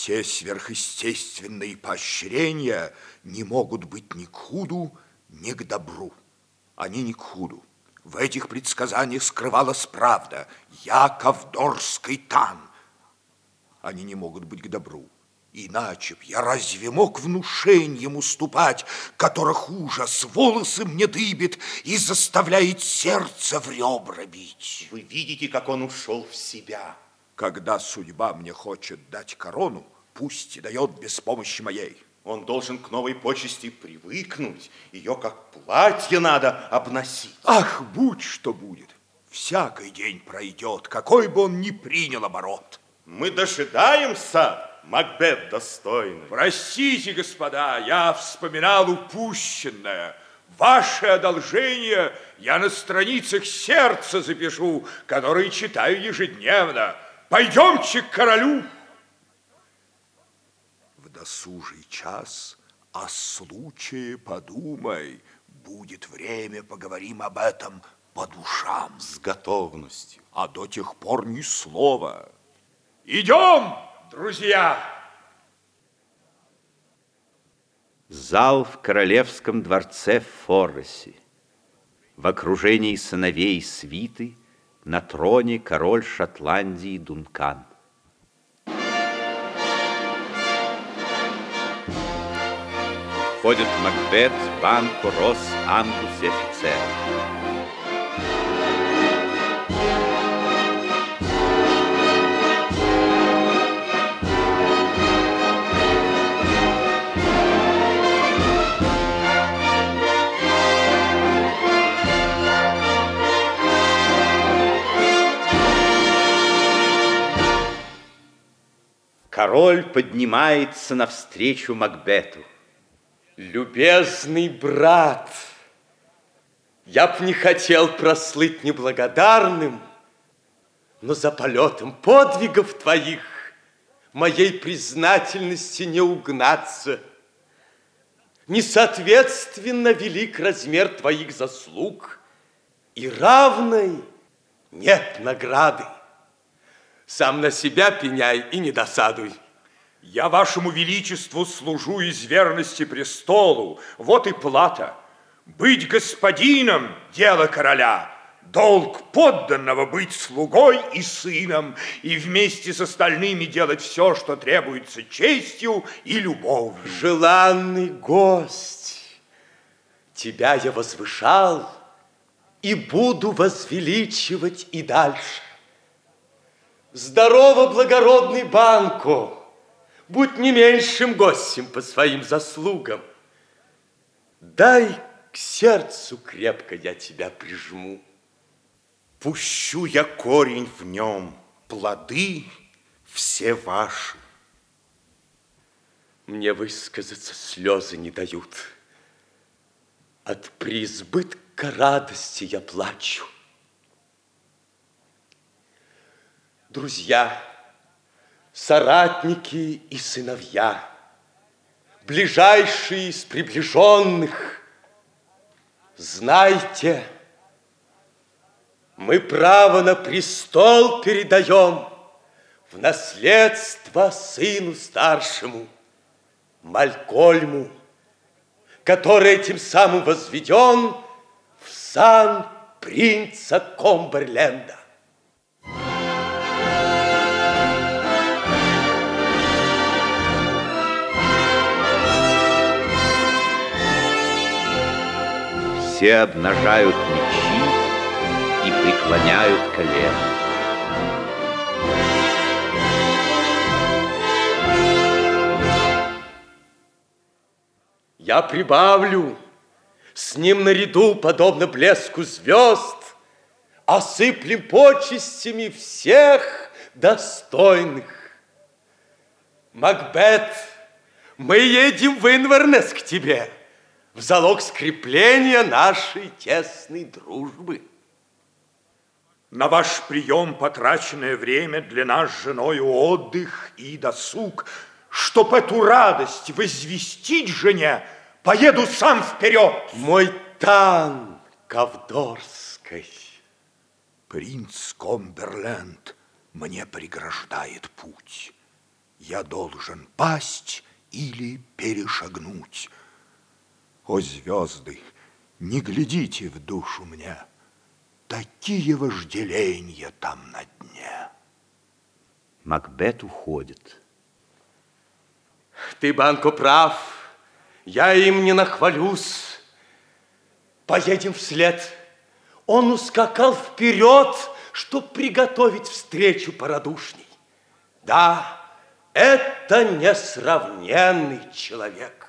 Те сверхъестественные поощрения не могут быть ни к худу, ни к добру. Они не к худу. В этих предсказаниях скрывалась правда. Яков Дорский тан. Они не могут быть к добру. Иначе б я разве мог внушением уступать, которых ужас волосы мне дыбит и заставляет сердце в ребра бить? Вы видите, как он ушел в себя. Когда судьба мне хочет дать корону, пусть и дает без помощи моей. Он должен к новой почести привыкнуть. Ее как платье надо обносить. Ах, будь что будет. Всякий день пройдет, какой бы он ни принял оборот. Мы дожидаемся, Макбет достойный. Простите, господа, я вспоминал упущенное. Ваше одолжение я на страницах сердца запишу, которые читаю ежедневно. Пойдемте к королю. В досужий час о случае подумай. Будет время, поговорим об этом по душам. С готовностью. А до тех пор ни слова. Идем! Друзья! Зал в королевском дворце в Форресе. В окружении сыновей свиты на троне король Шотландии Дункан. Входят Макбет, Банко, Росс, Ангус и офицеры. Король поднимается навстречу Макбету. Любезный брат, я б не хотел прослыть неблагодарным, но за полетом подвигов твоих моей признательности не угнаться. Несоответственно велик размер твоих заслуг, и равной нет награды. Сам на себя пеняй и не досадуй. Я вашему величеству служу из верности престолу. Вот и плата. Быть господином – дело короля. Долг подданного быть слугой и сыном, и вместе с остальными делать все, что требуется честью и любовью. Желанный гость, тебя я возвышал и буду возвеличивать и дальше. Здорово, благородный Банко! Будь не меньшим гостем по своим заслугам. Дай к сердцу крепко я тебя прижму. Пущу я корень в нем, плоды все ваши. Мне высказаться слезы не дают. От преизбытка радости я плачу. Друзья, соратники и сыновья, ближайшие из приближенных, знайте, мы право на престол передаем в наследство сыну старшему, Малькольму, который этим самым возведен в сан принца Комберленда. Все обнажают мечи и преклоняют колено. Я прибавлю, с ним наряду, подобно блеску звезд, осыплем почестями всех достойных. Макбет, мы едем в Инвернес к тебе в залог скрепления нашей тесной дружбы. На ваш прием потраченное время для нас с женою отдых и досуг, чтоб эту радость возвестить жене, поеду сам вперед. Мой тан Ковдорской. Принц Комберленд мне преграждает путь. я должен пасть или перешагнуть. О, звезды, не глядите в душу мне, Такие вожделенья там на дне. Макбет уходит. Ты, Банко, прав. Я им не нахвалюсь. Поедем вслед. Он ускакал вперед, чтоб приготовить встречу порадушней. Да, это несравненный человек.